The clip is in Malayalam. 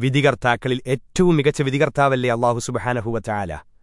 വിധികർത്താക്കളിൽ ഏറ്റവും മികച്ച വിധികർത്താവല്ലേ അള്ളാഹു സുബഹാനഹുവ ചായാല